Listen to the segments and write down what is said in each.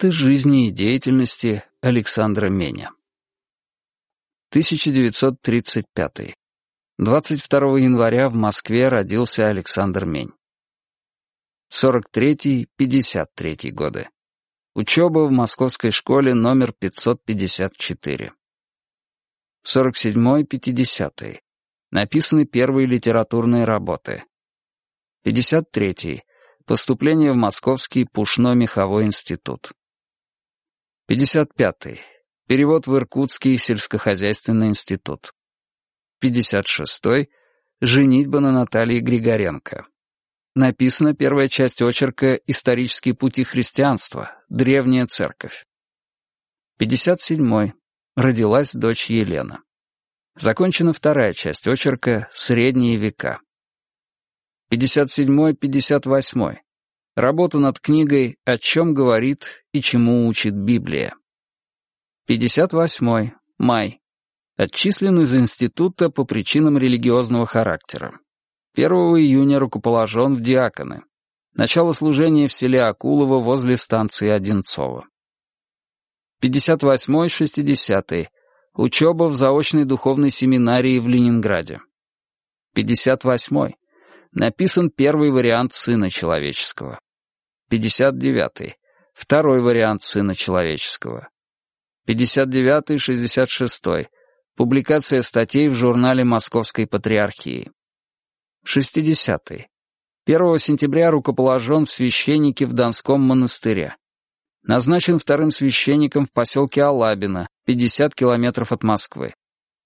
Результаты жизни и деятельности Александра Меня. 1935. 22 января в Москве родился Александр Мень. 43-53 годы. Учеба в московской школе номер 554. 47-50. Написаны первые литературные работы. 53. Поступление в Московский пушно-меховой институт. 55. Перевод в Иркутский сельскохозяйственный институт. 56. Женитьба на Наталье Григоренко. Написана первая часть очерка «Исторические пути христианства. Древняя церковь». 57. Родилась дочь Елена. Закончена вторая часть очерка «Средние века». 57-58. Работа над книгой «О чем говорит и чему учит Библия». 58. Май. Отчислен из института по причинам религиозного характера. 1 июня рукоположен в диаконы. Начало служения в селе Акулово возле станции Одинцово. 58-60. Учеба в заочной духовной семинарии в Ленинграде. 58 написан первый вариант Сына Человеческого. 59. Второй вариант Сына Человеческого. 59-66. Публикация статей в журнале Московской Патриархии. 60. 1 сентября рукоположен в священнике в Донском монастыре. Назначен вторым священником в поселке Алабино, 50 километров от Москвы.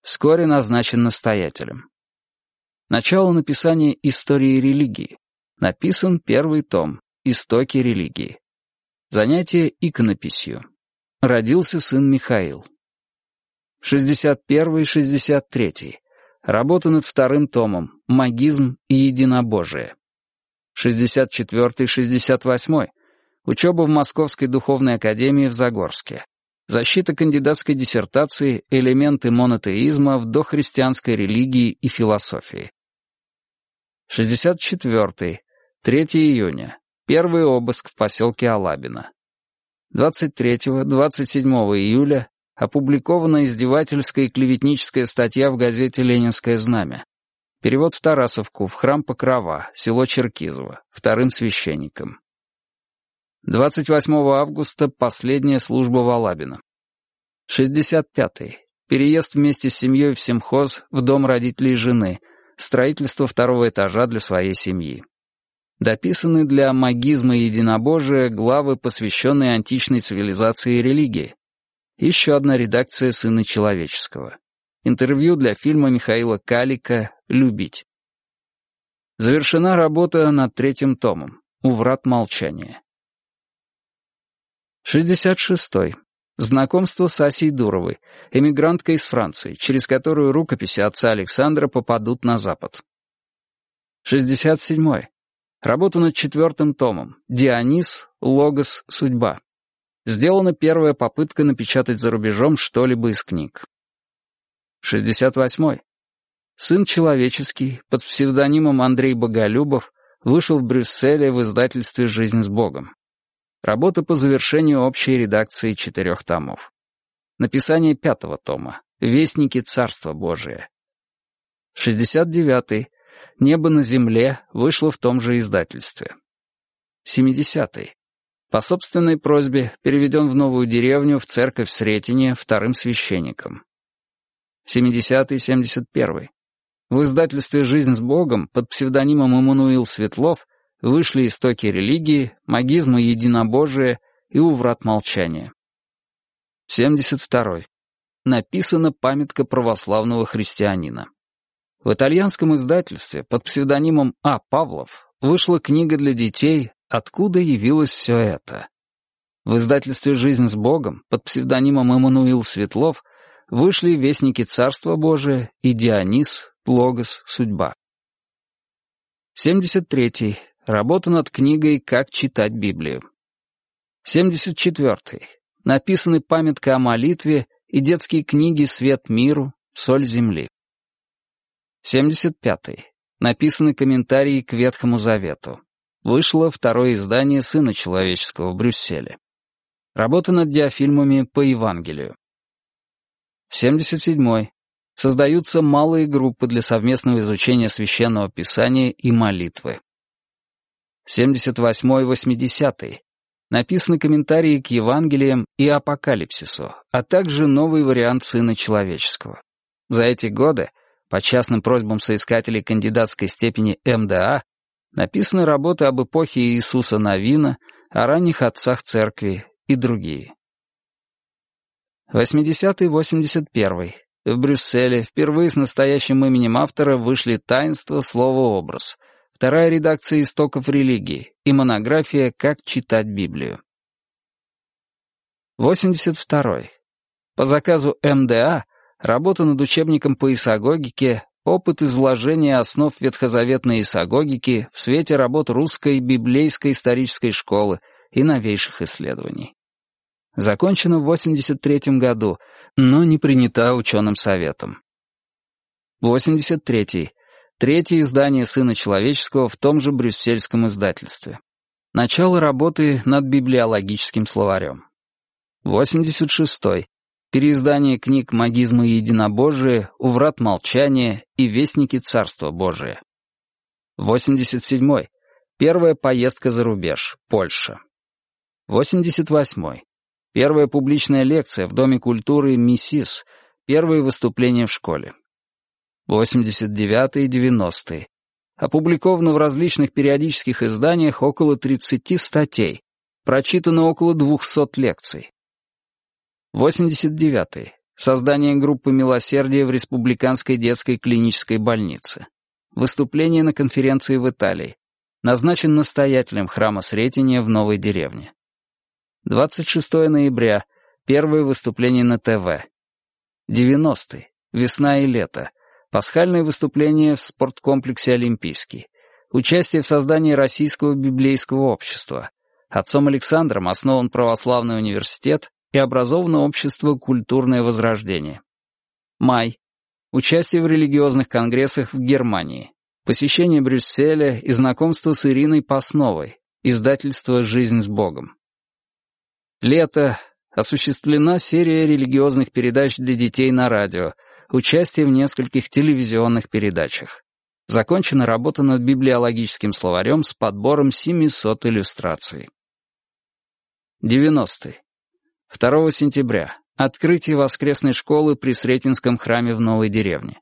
Вскоре назначен настоятелем. Начало написания истории религии. Написан первый том «Истоки религии». Занятие иконописью. Родился сын Михаил. 61-63. Работа над вторым томом «Магизм и единобожие». 64-68. Учеба в Московской духовной академии в Загорске. Защита кандидатской диссертации «Элементы монотеизма в дохристианской религии и философии». 64. 3 июня. Первый обыск в поселке Алабино. 23-27 июля опубликована издевательская и клеветническая статья в газете «Ленинское знамя». Перевод в Тарасовку, в храм Покрова, село Черкизово, вторым священником. 28 августа последняя служба в Алабино. 65. Переезд вместе с семьей в семхоз в дом родителей жены – строительство второго этажа для своей семьи. Дописаны для магизма и единобожия главы, посвященные античной цивилизации и религии. Еще одна редакция «Сына человеческого». Интервью для фильма Михаила Калика «Любить». Завершена работа над третьим томом «У врат молчания». 66. -й. Знакомство с Асей Дуровой, эмигранткой из Франции, через которую рукописи отца Александра попадут на Запад. 67. -й. Работа над четвертым томом «Дионис. Логос. Судьба». Сделана первая попытка напечатать за рубежом что-либо из книг. 68. -й. Сын человеческий, под псевдонимом Андрей Боголюбов, вышел в Брюсселе в издательстве «Жизнь с Богом». Работа по завершению общей редакции четырех томов. Написание пятого тома. Вестники Царства Божия. 69-й. Небо на земле вышло в том же издательстве. 70-й. По собственной просьбе переведен в новую деревню в церковь Сретение вторым священником. 70-й, 71-й. В издательстве «Жизнь с Богом» под псевдонимом Эммануил Светлов вышли истоки религии, магизма единобожия и уврат молчания. 72. Написана памятка православного христианина. В итальянском издательстве под псевдонимом А. Павлов вышла книга для детей «Откуда явилось все это?». В издательстве «Жизнь с Богом» под псевдонимом Эммануил Светлов вышли «Вестники Царства Божия» и «Дионис. Логос. Судьба». 73. Работа над книгой «Как читать Библию». 74. Написаны памятка о молитве и детские книги «Свет миру», «Соль земли». 75. Написаны комментарии к Ветхому Завету. Вышло второе издание «Сына человеческого» в Брюсселе. Работа над диафильмами по Евангелию. 77. Создаются малые группы для совместного изучения священного писания и молитвы. 78-80. Написаны комментарии к Евангелиям и Апокалипсису, а также новый вариант Сына Человеческого. За эти годы, по частным просьбам соискателей кандидатской степени МДА, написаны работы об эпохе Иисуса Новина, о ранних отцах церкви и другие. 80-81. В Брюсселе впервые с настоящим именем автора вышли «Таинство. Слово-образ», вторая редакция «Истоков религии» и монография «Как читать Библию». 82. По заказу МДА работа над учебником по исагогике «Опыт изложения основ ветхозаветной исагогики в свете работ русской библейской исторической школы и новейших исследований». Закончена в 83 году, но не принята ученым советом. 83. Третье издание «Сына человеческого» в том же брюссельском издательстве. Начало работы над библиологическим словарем. 86. Переиздание книг «Магизма и единобожие», «Уврат молчания» и «Вестники Царства Божия». 87. Первая поездка за рубеж, Польша. 88. Первая публичная лекция в Доме культуры «Миссис», первые выступления в школе. 89 и 90 Опубликовано в различных периодических изданиях около 30 статей. Прочитано около 200 лекций. 89 Создание группы милосердия в Республиканской детской клинической больнице. Выступление на конференции в Италии. Назначен настоятелем храма Сретения в Новой деревне. 26 ноября. Первое выступление на ТВ. 90. Весна и лето. Пасхальное выступление в спорткомплексе «Олимпийский». Участие в создании Российского библейского общества. Отцом Александром основан православный университет и образовано общество «Культурное возрождение». Май. Участие в религиозных конгрессах в Германии. Посещение Брюсселя и знакомство с Ириной Пасновой. Издательство «Жизнь с Богом». Лето. Осуществлена серия религиозных передач для детей на радио, участие в нескольких телевизионных передачах. Закончена работа над библиологическим словарем с подбором 700 иллюстраций. 90. 2 сентября. Открытие воскресной школы при Сретенском храме в Новой деревне.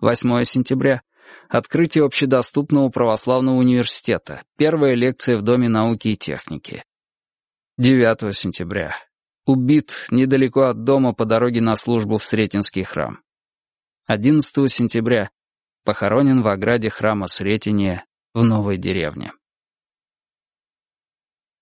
8 сентября. Открытие общедоступного православного университета. Первая лекция в Доме науки и техники. 9 сентября. Убит недалеко от дома по дороге на службу в Сретенский храм. 11 сентября. Похоронен в ограде храма Сретения в Новой деревне.